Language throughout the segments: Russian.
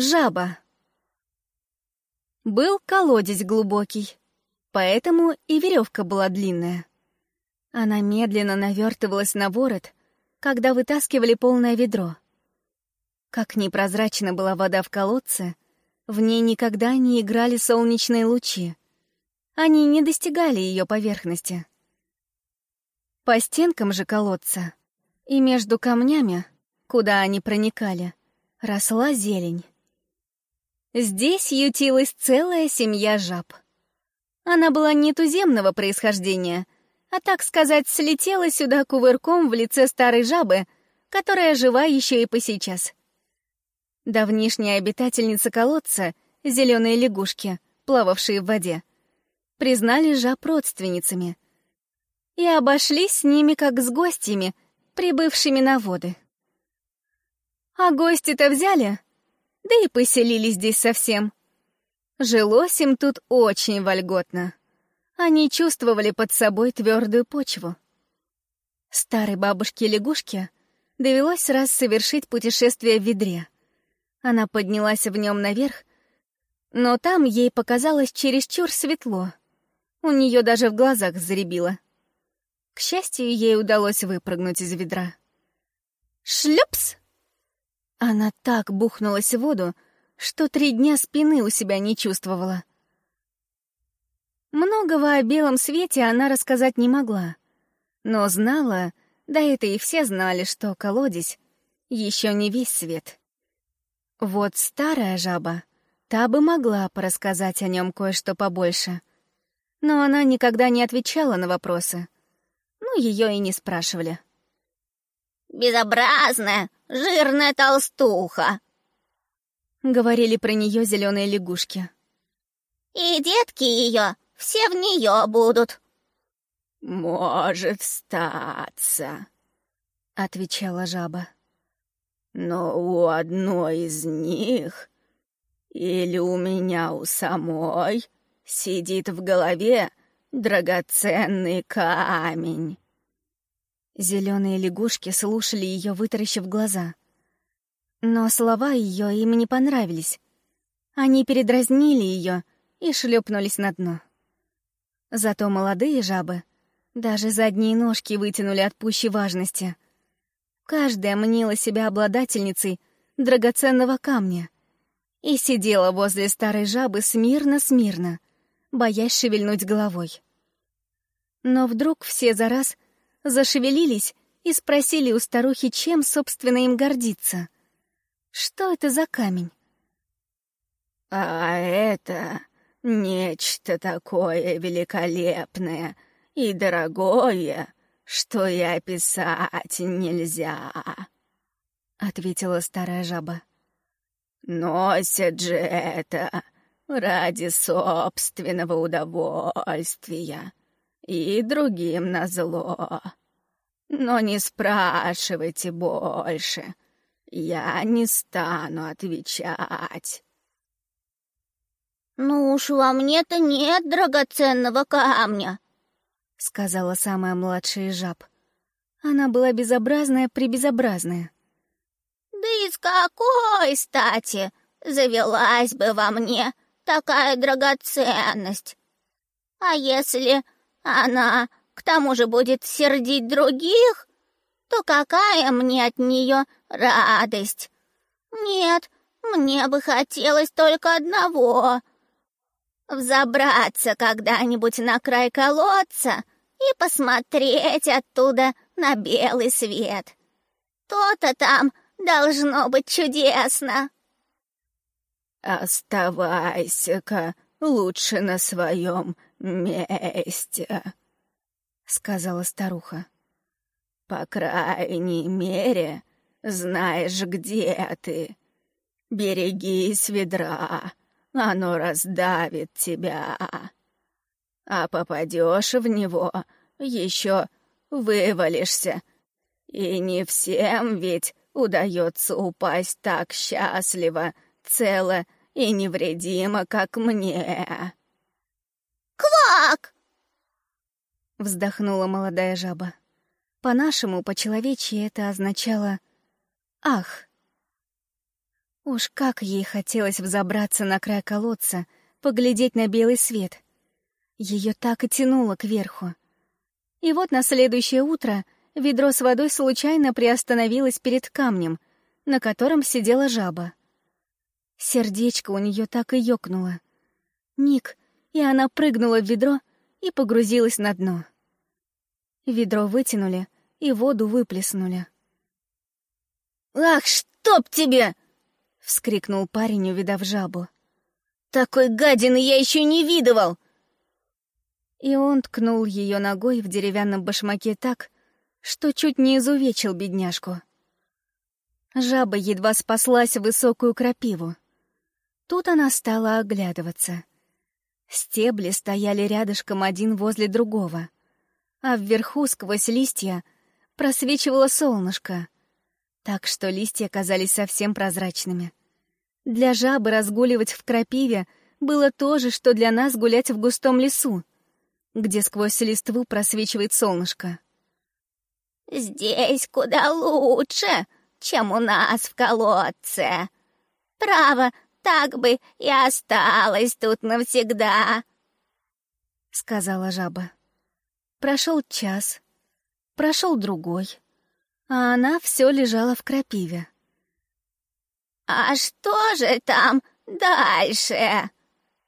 Жаба. Был колодец глубокий, поэтому и веревка была длинная. Она медленно навертывалась на ворот, когда вытаскивали полное ведро. Как непрозрачна была вода в колодце, в ней никогда не играли солнечные лучи. Они не достигали ее поверхности. По стенкам же колодца и между камнями, куда они проникали, росла зелень. Здесь ютилась целая семья жаб. Она была не туземного происхождения, а, так сказать, слетела сюда кувырком в лице старой жабы, которая жива еще и по сейчас. Давнишняя обитательница колодца, зеленые лягушки, плававшие в воде, признали жаб родственницами и обошлись с ними как с гостями, прибывшими на воды. А гости-то взяли да и поселились здесь совсем. Жилось им тут очень вольготно. Они чувствовали под собой твердую почву. Старой бабушке-лягушке довелось раз совершить путешествие в ведре. Она поднялась в нем наверх, но там ей показалось чересчур светло. У нее даже в глазах заребило. К счастью, ей удалось выпрыгнуть из ведра. «Шлепс!» Она так бухнулась в воду, что три дня спины у себя не чувствовала. Многого о белом свете она рассказать не могла, но знала, да это и все знали, что колодец — еще не весь свет. Вот старая жаба, та бы могла порассказать о нем кое-что побольше. Но она никогда не отвечала на вопросы. Ну, ее и не спрашивали. «Безобразная, жирная толстуха», — говорили про нее зеленые лягушки. «И детки ее все в нее будут». «Может статься», — отвечала жаба. «Но у одной из них или у меня у самой сидит в голове драгоценный камень». Зеленые лягушки слушали ее, вытаращив глаза. Но слова ее им не понравились. Они передразнили ее и шлепнулись на дно. Зато молодые жабы даже задние ножки вытянули от пущей важности. Каждая мнила себя обладательницей драгоценного камня и сидела возле старой жабы смирно-смирно, боясь шевельнуть головой. Но вдруг все за раз — зашевелились и спросили у старухи, чем, собственно, им гордиться. Что это за камень? «А это нечто такое великолепное и дорогое, что и описать нельзя», — ответила старая жаба. «Носят же это ради собственного удовольствия и другим назло. Но не спрашивайте больше, я не стану отвечать. «Ну уж во мне-то нет драгоценного камня», — сказала самая младшая жаб. Она была безобразная-пребезобразная. «Да из какой стати завелась бы во мне такая драгоценность? А если она к тому же будет сердить других, то какая мне от нее радость? Нет, мне бы хотелось только одного — взобраться когда-нибудь на край колодца и посмотреть оттуда на белый свет. То-то там должно быть чудесно. «Оставайся-ка лучше на своем месте», — сказала старуха. «По крайней мере, знаешь, где ты. Берегись ведра, оно раздавит тебя. А попадешь в него, еще вывалишься. И не всем ведь удается упасть так счастливо, цело и невредимо, как мне». Вздохнула молодая жаба. По-нашему, по-человечьи это означало «ах». Уж как ей хотелось взобраться на край колодца, поглядеть на белый свет. Ее так и тянуло кверху. И вот на следующее утро ведро с водой случайно приостановилось перед камнем, на котором сидела жаба. Сердечко у нее так и ёкнуло. Миг, и она прыгнула в ведро и погрузилась на дно. Ведро вытянули и воду выплеснули. «Ах, чтоб тебе!» — вскрикнул парень, увидав жабу. «Такой гадины я еще не видывал!» И он ткнул ее ногой в деревянном башмаке так, что чуть не изувечил бедняжку. Жаба едва спаслась в высокую крапиву. Тут она стала оглядываться. Стебли стояли рядышком один возле другого, а вверху сквозь листья просвечивало солнышко, так что листья казались совсем прозрачными. Для жабы разгуливать в крапиве было то же, что для нас гулять в густом лесу, где сквозь листву просвечивает солнышко. «Здесь куда лучше, чем у нас в колодце. Право, так бы и осталась тут навсегда», — сказала жаба. Прошел час, прошел другой, а она все лежала в крапиве. «А что же там дальше?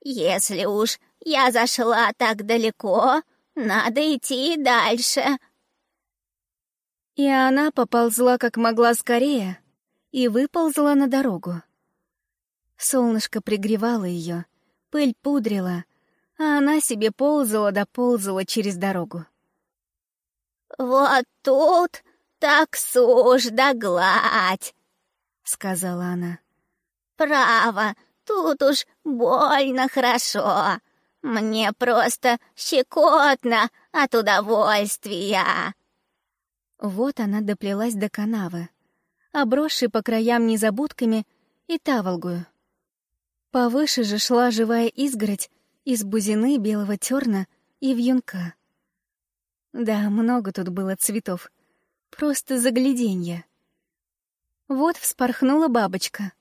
Если уж я зашла так далеко, надо идти дальше». И она поползла как могла скорее и выползла на дорогу. Солнышко пригревало ее, пыль пудрила, а она себе ползала да ползала через дорогу. «Вот тут так сушь да гладь», — сказала она. «Право, тут уж больно хорошо. Мне просто щекотно от удовольствия». Вот она доплелась до канавы, обросшей по краям незабудками и таволгую. Повыше же шла живая изгородь из бузины, белого терна и вьюнка. Да, много тут было цветов. Просто загляденье. Вот вспорхнула бабочка,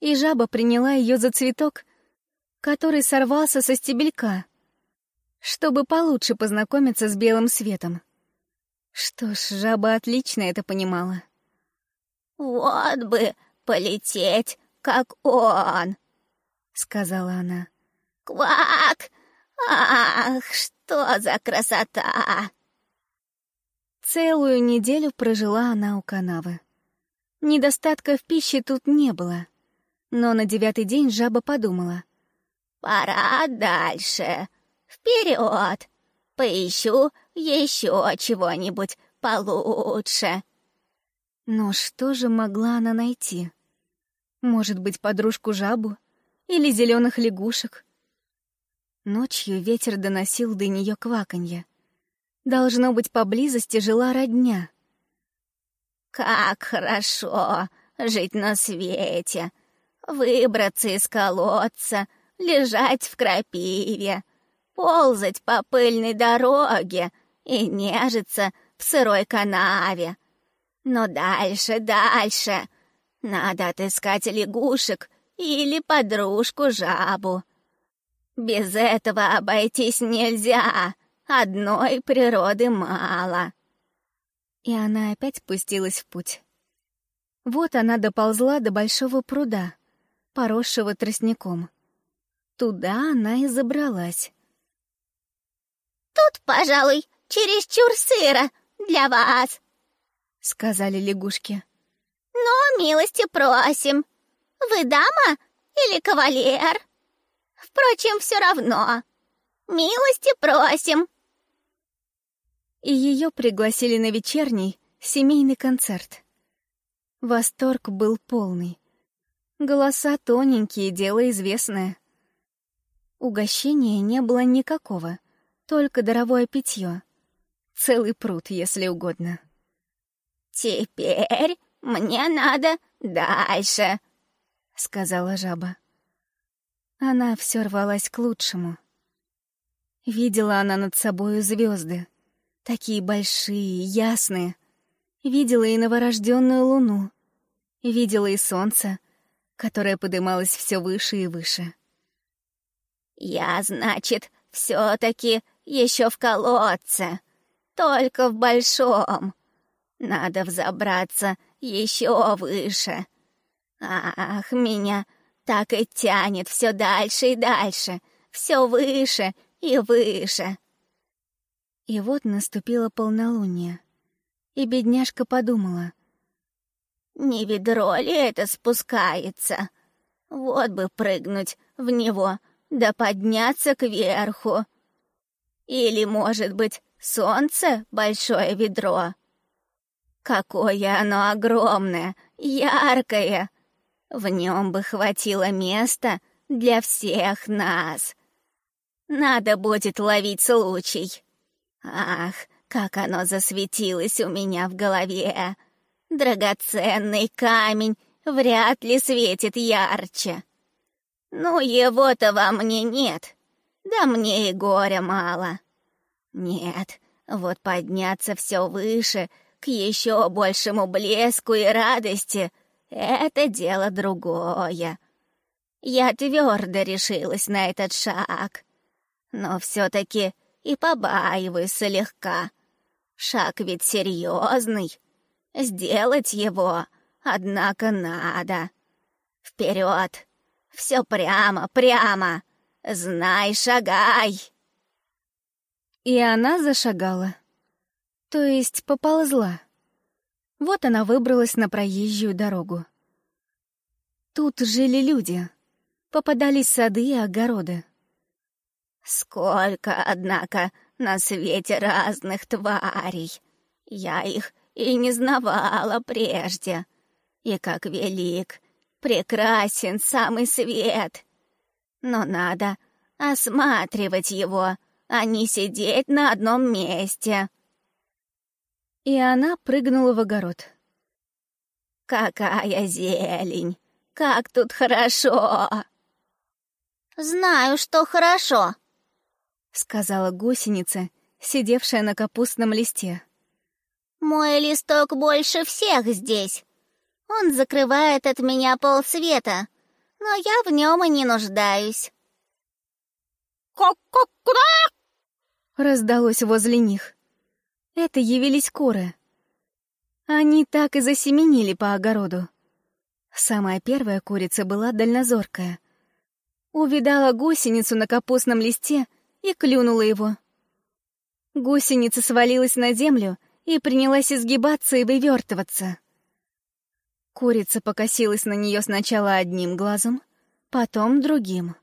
и жаба приняла ее за цветок, который сорвался со стебелька, чтобы получше познакомиться с белым светом. Что ж, жаба отлично это понимала. «Вот бы полететь, как он!» — сказала она. «Квак! Ах, что за красота!» Целую неделю прожила она у канавы. Недостатка в пище тут не было. Но на девятый день жаба подумала. «Пора дальше. Вперед! Поищу еще чего-нибудь получше». Но что же могла она найти? Может быть, подружку-жабу? Или зеленых лягушек? Ночью ветер доносил до нее кваканье. Должно быть, поблизости жила родня. «Как хорошо жить на свете! Выбраться из колодца, лежать в крапиве, ползать по пыльной дороге и нежиться в сырой канаве. Но дальше, дальше. Надо отыскать лягушек или подружку-жабу. Без этого обойтись нельзя, одной природы мало. И она опять пустилась в путь. Вот она доползла до большого пруда, поросшего тростником. Туда она и забралась. «Тут, пожалуй, чересчур сыро для вас», — сказали лягушки. «Но милости просим. Вы дама или кавалер? Впрочем, все равно. Милости просим». И ее пригласили на вечерний семейный концерт. Восторг был полный. Голоса тоненькие, дело известное. Угощения не было никакого — только даровое питье. Целый пруд, если угодно. «Теперь мне надо дальше», — сказала жаба. Она все рвалась к лучшему. Видела она над собою звезды, Такие большие, ясные. Видела и новорожденную луну. Видела и солнце, которое подымалось все выше и выше. «Я, значит, все-таки еще в колодце, только в большом. Надо взобраться еще выше. Ах, меня так и тянет все дальше и дальше, все выше и выше. И вот наступило полнолуние, и бедняжка подумала. Не ведро ли это спускается? Вот бы прыгнуть в него, да подняться кверху. Или, может быть, солнце — большое ведро? Какое оно огромное, яркое! В нем бы хватило места для всех нас. Надо будет ловить случай. Ах, как оно засветилось у меня в голове! Драгоценный камень вряд ли светит ярче. Ну, его-то во мне нет, да мне и горя мало. Нет, вот подняться все выше, к еще большему блеску и радости — это дело другое. Я твердо решилась на этот шаг, но все-таки и побаиваюсь слегка. Шаг ведь серьезный. Сделать его, однако, надо. Вперед! Все прямо, прямо! Знай, шагай!» И она зашагала. То есть поползла. Вот она выбралась на проезжую дорогу. Тут жили люди. Попадались сады и огороды. Сколько, однако, на свете разных тварей. Я их и не знавала прежде. И как велик, прекрасен самый свет. Но надо осматривать его, а не сидеть на одном месте. И она прыгнула в огород. «Какая зелень! Как тут хорошо!» «Знаю, что хорошо», — сказала гусеница, сидевшая на капустном листе. «Мой листок больше всех здесь. Он закрывает от меня полсвета, но я в нем и не нуждаюсь». «Ко-ко-кра!» раздалось возле них. Это явились куры. Они так и засеменили по огороду. Самая первая курица была дальнозоркая. Увидала гусеницу на капустном листе и клюнула его. Гусеница свалилась на землю и принялась изгибаться и вывертываться. Курица покосилась на нее сначала одним глазом, потом другим.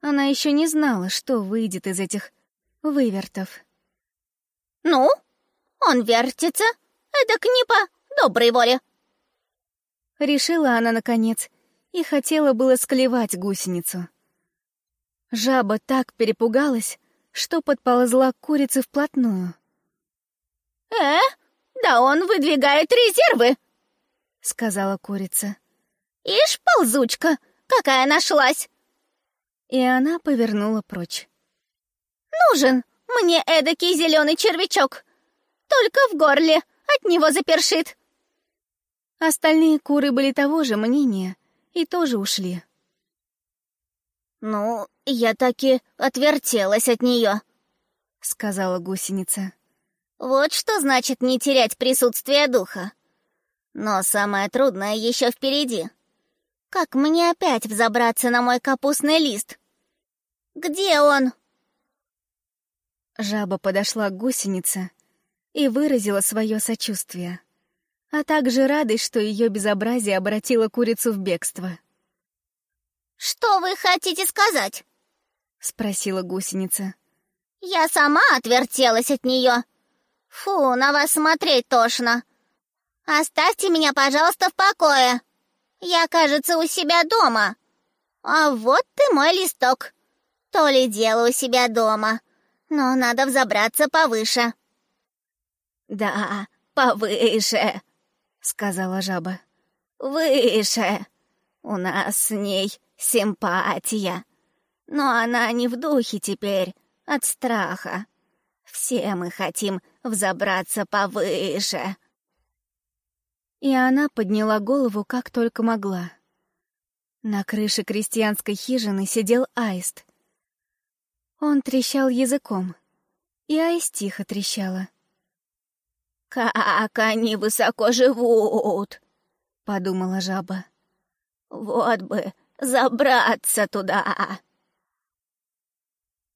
Она еще не знала, что выйдет из этих вывертов. «Ну, он вертится, эдак не по доброй воле!» Решила она, наконец, и хотела было склевать гусеницу. Жаба так перепугалась, что подползла к курице вплотную. «Э, да он выдвигает резервы!» — сказала курица. «Ишь, ползучка, какая нашлась!» И она повернула прочь. «Нужен мне эдакий зеленый червячок, только в горле от него запершит!» Остальные куры были того же мнения и тоже ушли. «Ну, я таки отвертелась от нее», — сказала гусеница. «Вот что значит не терять присутствие духа. Но самое трудное еще впереди. Как мне опять взобраться на мой капустный лист? Где он?» Жаба подошла к гусенице и выразила свое сочувствие, а также радость, что ее безобразие обратило курицу в бегство. «Что вы хотите сказать?» — спросила гусеница. «Я сама отвертелась от нее. Фу, на вас смотреть тошно. Оставьте меня, пожалуйста, в покое. Я, кажется, у себя дома. А вот ты мой листок. То ли дело у себя дома, но надо взобраться повыше». «Да, повыше», — сказала жаба. «Выше. У нас с ней симпатия. Но она не в духе теперь, от страха. Все мы хотим взобраться повыше. И она подняла голову как только могла. На крыше крестьянской хижины сидел аист. Он трещал языком, и аист тихо трещала. «Как они высоко живут!» — подумала жаба. «Вот бы забраться туда!»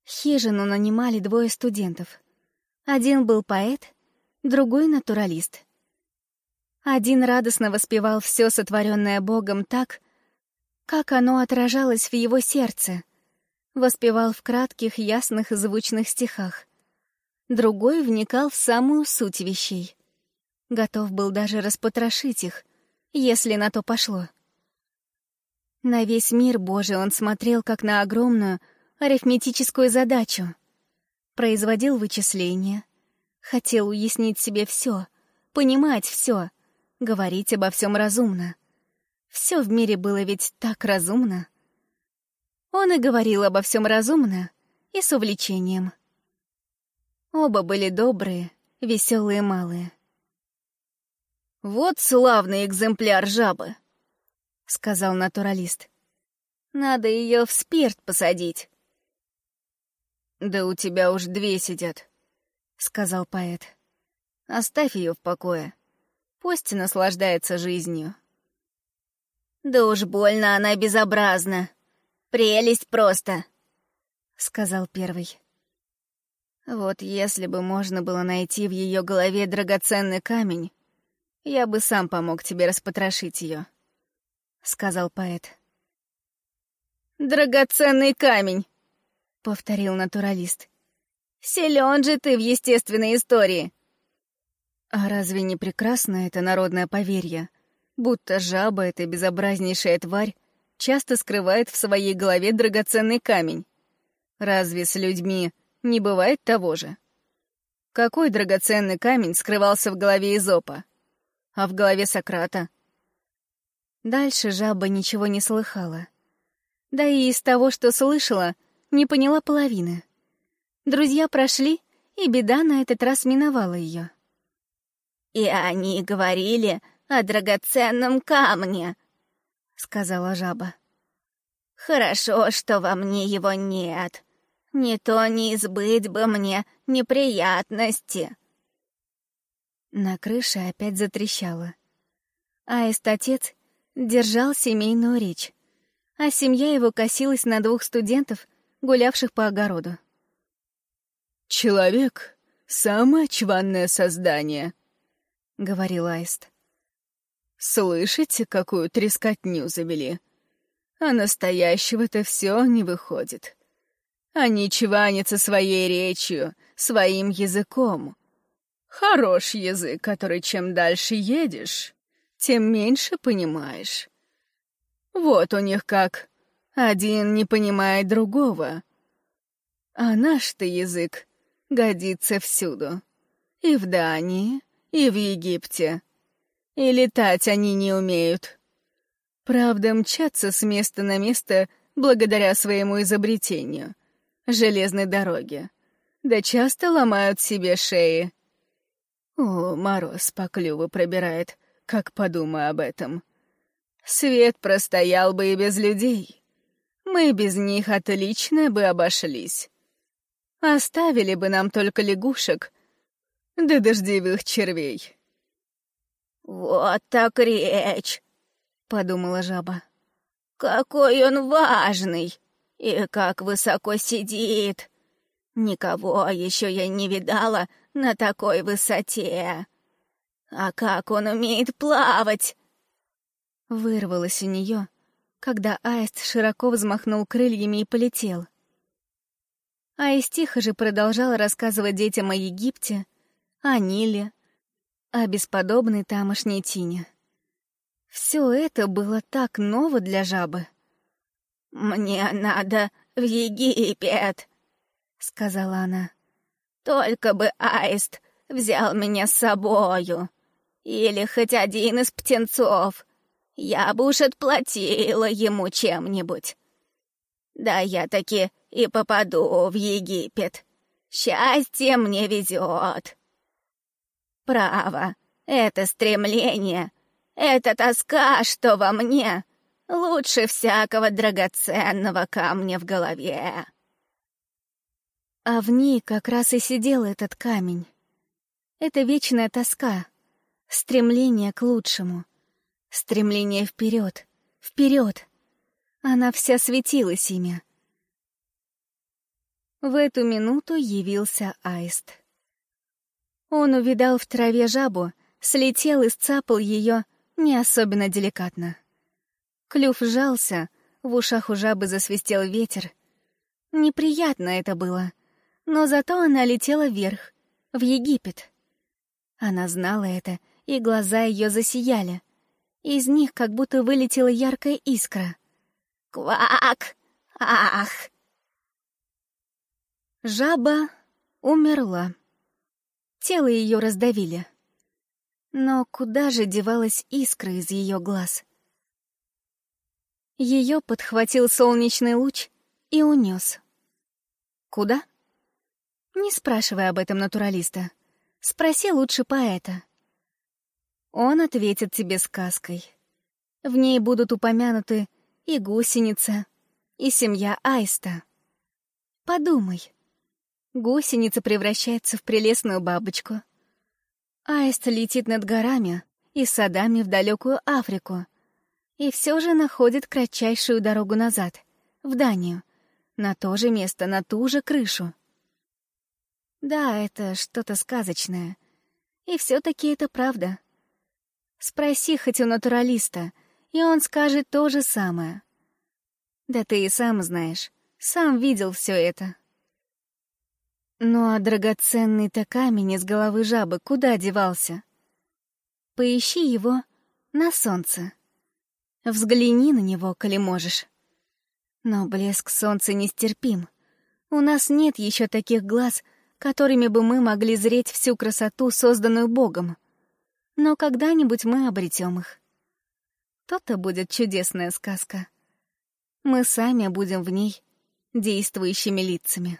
Хижину нанимали двое студентов. Один был поэт, другой — натуралист. Один радостно воспевал все сотворенное Богом так, как оно отражалось в его сердце. Воспевал в кратких, ясных звучных стихах. Другой вникал в самую суть вещей. Готов был даже распотрошить их, если на то пошло. На весь мир Божий он смотрел как на огромную арифметическую задачу. Производил вычисления, хотел уяснить себе все, понимать все, говорить обо всем разумно. Все в мире было ведь так разумно. Он и говорил обо всем разумно и с увлечением. Оба были добрые, веселые малые. «Вот славный экземпляр жабы», — сказал натуралист. «Надо ее в спирт посадить». «Да у тебя уж две сидят», — сказал поэт. «Оставь ее в покое. Пусть наслаждается жизнью». «Да уж больно она безобразна. Прелесть просто», — сказал первый. Вот если бы можно было найти в ее голове драгоценный камень, я бы сам помог тебе распотрошить ее, сказал поэт. Драгоценный камень, повторил натуралист. Силен же ты в естественной истории. А разве не прекрасно это народное поверье, будто жаба, эта безобразнейшая тварь, часто скрывает в своей голове драгоценный камень? Разве с людьми не бывает того же? Какой драгоценный камень скрывался в голове Изопа? А в голове Сократа? Дальше жаба ничего не слыхала. Да и из того, что слышала, не поняла половины. Друзья прошли, и беда на этот раз миновала ее. «И они говорили о драгоценном камне», — сказала жаба. «Хорошо, что во мне его нет. Не то не избыть бы мне неприятности». На крыше опять затрещало. Аист-отец держал семейную речь, а семья его косилась на двух студентов, гулявших по огороду. «Человек — самое чванное создание», — говорил Аист. «Слышите, какую трескотню завели? А настоящего-то все не выходит. Они чванятся своей речью, своим языком. Хорош язык, который чем дальше едешь, тем меньше понимаешь. Вот у них как. Один не понимает другого. А наш-то язык годится всюду. И в Дании, и в Египте. И летать они не умеют. Правда, мчатся с места на место благодаря своему изобретению — железной дороге. Да часто ломают себе шеи. О, мороз по клюву пробирает, как подумаю об этом. Свет простоял бы и без людей. Мы без них отлично бы обошлись. Оставили бы нам только лягушек да дождевых червей. «Вот так речь!» — подумала жаба. «Какой он важный! И как высоко сидит! Никого еще я не видала на такой высоте! А как он умеет плавать!» Вырвалось у нее, когда аист широко взмахнул крыльями и полетел. Аист тихо же продолжал рассказывать детям о Египте, о Ниле, о бесподобной тамошней Тине. Все это было так ново для жабы. «Мне надо в Египет», — сказала она. «Только бы аист взял меня с собою. Или хоть один из птенцов. Я бы уж отплатила ему чем-нибудь. Да я таки и попаду в Египет. счастье мне везет. Право, это стремление, это тоска, что во мне, лучше всякого драгоценного камня в голове. А в ней как раз и сидел этот камень. Это вечная тоска, стремление к лучшему, стремление вперед, вперед. Она вся светилась ими. В эту минуту явился аист. Он увидал в траве жабу, слетел и сцапал ее не особенно деликатно. Клюв сжался, в ушах у жабы засвистел ветер. Неприятно это было, но зато она летела вверх, в Египет. Она знала это, и глаза ее засияли. Из них как будто вылетела яркая искра. «Квак! Ах!» Жаба умерла. Тело ее раздавили. Но куда же девалась искра из ее глаз? Ее подхватил солнечный луч и унес. Куда? Не спрашивай об этом натуралиста. Спроси лучше поэта. Он ответит тебе сказкой. В ней будут упомянуты и гусеница, и семья Аиста. Подумай. Гусеница превращается в прелестную бабочку. Аист летит над горами и садами в далекую Африку. И все же находит кратчайшую дорогу назад, в Данию, на то же место, на ту же крышу. Да, это что-то сказочное. И все-таки это правда. Спроси хоть у натуралиста, и он скажет то же самое. Да ты и сам знаешь, сам видел все это. Ну а драгоценный-то камень из головы жабы куда девался? Поищи его на солнце. Взгляни на него, коли можешь. Но блеск солнца нестерпим. У нас нет еще таких глаз, которыми бы мы могли зреть всю красоту, созданную Богом. Но когда-нибудь мы обретем их. То-то будет чудесная сказка. Мы сами будем в ней действующими лицами.